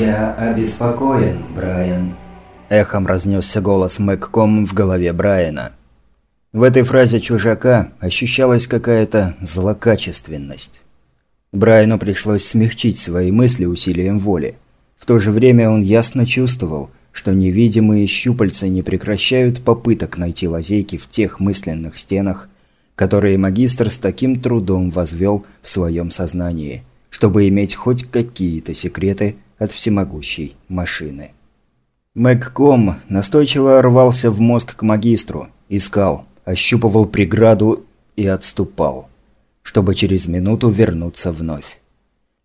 «Я обеспокоен, Брайан», – эхом разнесся голос Мэгком в голове Брайана. В этой фразе чужака ощущалась какая-то злокачественность. Брайану пришлось смягчить свои мысли усилием воли. В то же время он ясно чувствовал, что невидимые щупальца не прекращают попыток найти лазейки в тех мысленных стенах, которые магистр с таким трудом возвел в своем сознании, чтобы иметь хоть какие-то секреты от всемогущей машины. Мэгком настойчиво рвался в мозг к магистру, искал, ощупывал преграду и отступал, чтобы через минуту вернуться вновь.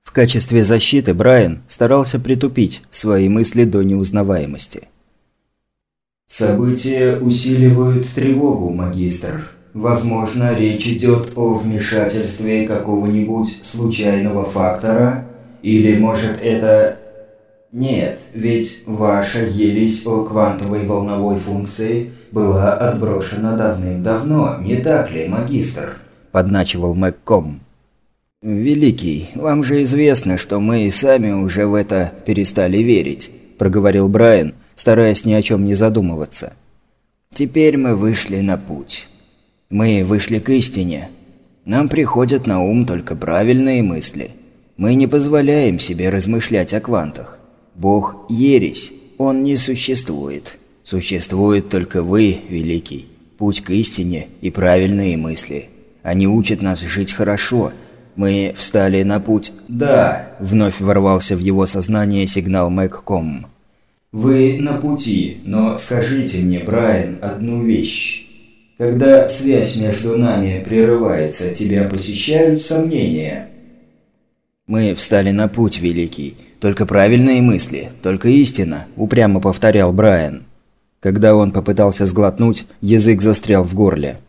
В качестве защиты Брайан старался притупить свои мысли до неузнаваемости. «События усиливают тревогу, магистр. Возможно, речь идет о вмешательстве какого-нибудь случайного фактора, или, может, это нет, ведь ваша ересь о квантовой волновой функции была отброшена давным-давно, не так ли, магистр? Подначивал Мэгком. «Великий, вам же известно, что мы и сами уже в это перестали верить», – проговорил Брайан, стараясь ни о чем не задумываться. «Теперь мы вышли на путь. Мы вышли к истине. Нам приходят на ум только правильные мысли. Мы не позволяем себе размышлять о квантах. Бог – ересь, он не существует. Существует только вы, Великий, путь к истине и правильные мысли. Они учат нас жить хорошо. Мы встали на путь «Да», – вновь ворвался в его сознание сигнал Мэгком. «Вы на пути, но скажите мне, Брайан, одну вещь. Когда связь между нами прерывается, тебя посещают сомнения?» «Мы встали на путь, Великий. Только правильные мысли, только истина», – упрямо повторял Брайан. Когда он попытался сглотнуть, язык застрял в горле.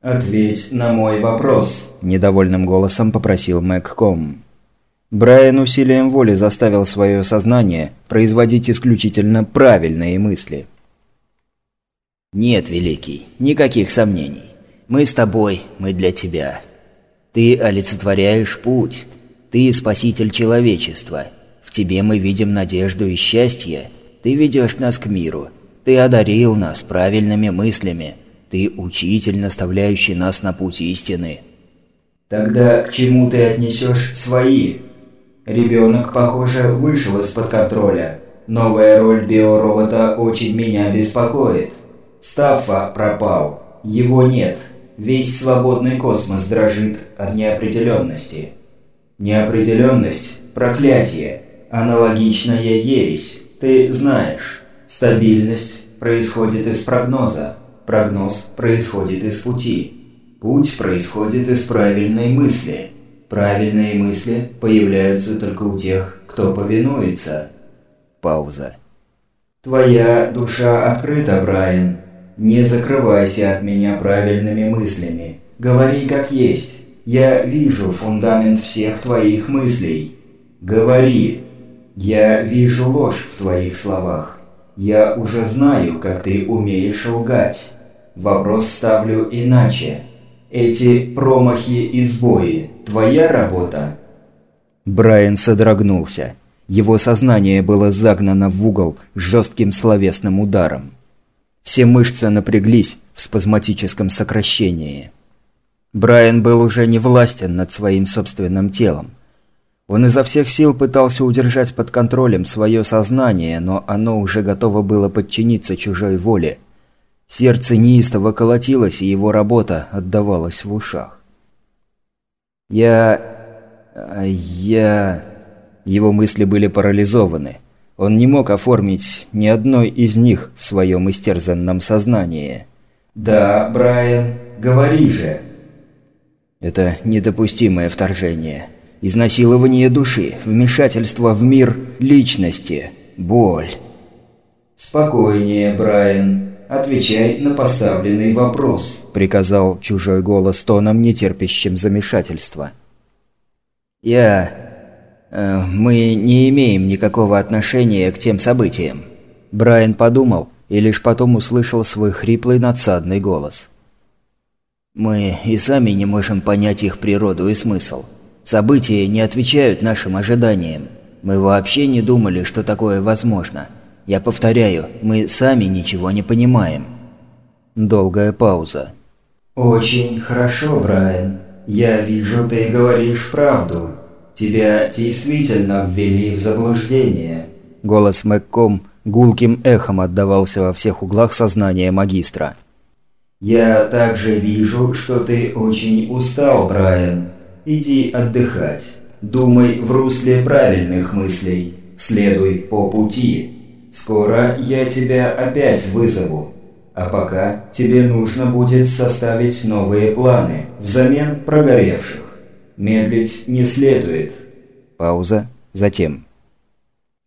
«Ответь на мой вопрос», – недовольным голосом попросил Мэгком. Брайан усилием воли заставил свое сознание производить исключительно правильные мысли. «Нет, Великий, никаких сомнений. Мы с тобой, мы для тебя. Ты олицетворяешь путь. Ты спаситель человечества. В тебе мы видим надежду и счастье. Ты ведешь нас к миру. Ты одарил нас правильными мыслями. Ты учитель, наставляющий нас на путь истины. Тогда к чему ты отнесешь свои? Ребенок, похоже, вышел из-под контроля. Новая роль биоробота очень меня беспокоит. Стаффа пропал. Его нет. Весь свободный космос дрожит от неопределенности. Неопределенность – проклятие, аналогичная ересь, ты знаешь. Стабильность происходит из прогноза, прогноз происходит из пути. Путь происходит из правильной мысли. Правильные мысли появляются только у тех, кто повинуется. Пауза. Твоя душа открыта, Брайан. Не закрывайся от меня правильными мыслями. Говори как есть. Я вижу фундамент всех твоих мыслей. Говори. Я вижу ложь в твоих словах. Я уже знаю, как ты умеешь лгать. Вопрос ставлю иначе. Эти промахи и сбои – твоя работа?» Брайан содрогнулся. Его сознание было загнано в угол жестким словесным ударом. Все мышцы напряглись в спазматическом сокращении. Брайан был уже не властен над своим собственным телом. Он изо всех сил пытался удержать под контролем свое сознание, но оно уже готово было подчиниться чужой воле. Сердце неистово колотилось, и его работа отдавалась в ушах. «Я... я...» Его мысли были парализованы. Он не мог оформить ни одной из них в своем истерзанном сознании. «Да, Брайан, говори же!» Это недопустимое вторжение. Изнасилование души, вмешательство в мир личности, боль. «Спокойнее, Брайан. Отвечай на поставленный вопрос», – приказал чужой голос тоном, нетерпящим замешательства. «Я... Э, мы не имеем никакого отношения к тем событиям». Брайан подумал и лишь потом услышал свой хриплый надсадный голос. Мы и сами не можем понять их природу и смысл. События не отвечают нашим ожиданиям. Мы вообще не думали, что такое возможно. Я повторяю, мы сами ничего не понимаем». Долгая пауза. «Очень хорошо, Брайан. Я вижу, ты говоришь правду. Тебя действительно ввели в заблуждение». Голос Мэгком гулким эхом отдавался во всех углах сознания магистра. «Я также вижу, что ты очень устал, Брайан. Иди отдыхать. Думай в русле правильных мыслей. Следуй по пути. Скоро я тебя опять вызову. А пока тебе нужно будет составить новые планы взамен прогоревших. Медлить не следует». Пауза. Затем.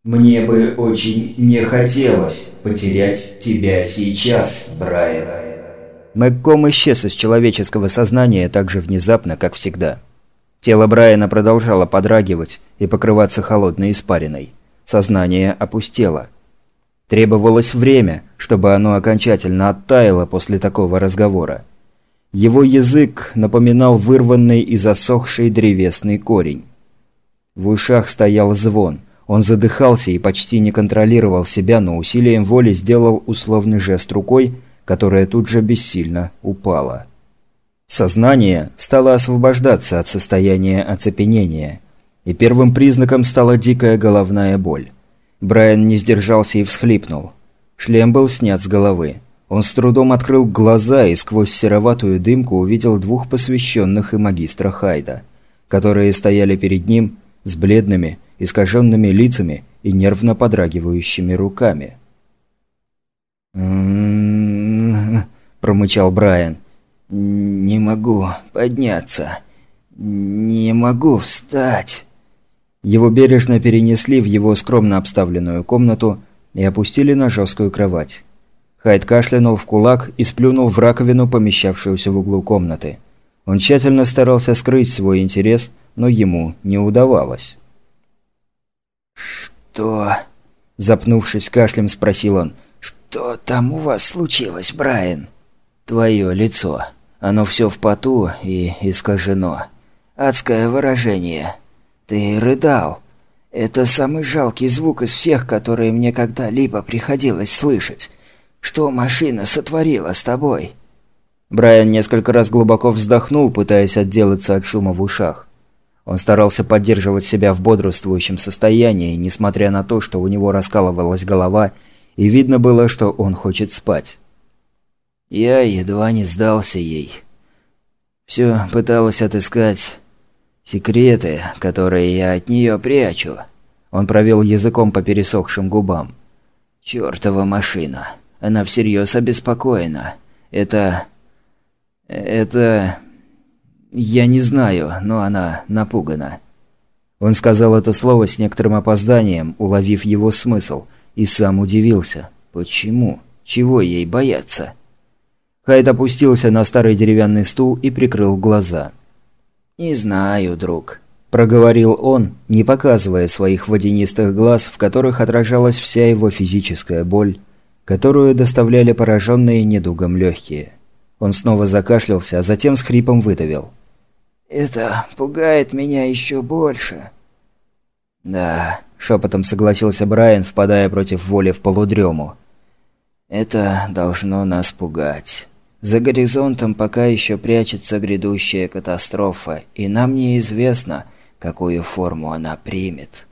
«Мне бы очень не хотелось потерять тебя сейчас, Брайан». Мэгком исчез из человеческого сознания так же внезапно, как всегда. Тело Брайана продолжало подрагивать и покрываться холодной испариной. Сознание опустело. Требовалось время, чтобы оно окончательно оттаяло после такого разговора. Его язык напоминал вырванный и засохший древесный корень. В ушах стоял звон – он задыхался и почти не контролировал себя, но усилием воли сделал условный жест рукой, которая тут же бессильно упала. Сознание стало освобождаться от состояния оцепенения, и первым признаком стала дикая головная боль. Брайан не сдержался и всхлипнул. Шлем был снят с головы. Он с трудом открыл глаза и сквозь сероватую дымку увидел двух посвященных и магистра Хайда, которые стояли перед ним с бледными, искаженными лицами и нервно подрагивающими руками. Промычал Брайан. «Не могу подняться. Не могу встать». Его бережно перенесли в его скромно обставленную комнату и опустили на жесткую кровать. Хайд кашлянул в кулак и сплюнул в раковину, помещавшуюся в углу комнаты. Он тщательно старался скрыть свой интерес, но ему не удавалось. «Что?» – запнувшись кашлем, спросил он. «Что там у вас случилось, Брайан?» «Твое лицо. Оно все в поту и искажено. Адское выражение. Ты рыдал. Это самый жалкий звук из всех, которые мне когда-либо приходилось слышать. Что машина сотворила с тобой?» Брайан несколько раз глубоко вздохнул, пытаясь отделаться от шума в ушах. Он старался поддерживать себя в бодрствующем состоянии, несмотря на то, что у него раскалывалась голова, и видно было, что он хочет спать. Я едва не сдался ей. Все пыталась отыскать секреты, которые я от нее прячу. Он провел языком по пересохшим губам. Чёртова машина. Она всерьез обеспокоена. Это... Это... «Я не знаю, но она напугана». Он сказал это слово с некоторым опозданием, уловив его смысл, и сам удивился. Почему? Чего ей бояться? Хайд опустился на старый деревянный стул и прикрыл глаза. «Не знаю, друг», – проговорил он, не показывая своих водянистых глаз, в которых отражалась вся его физическая боль, которую доставляли пораженные недугом легкие. Он снова закашлялся, а затем с хрипом выдавил – это пугает меня еще больше. Да, шепотом согласился Брайан, впадая против воли в полудрему. Это должно нас пугать. За горизонтом пока еще прячется грядущая катастрофа, и нам неизвестно, какую форму она примет.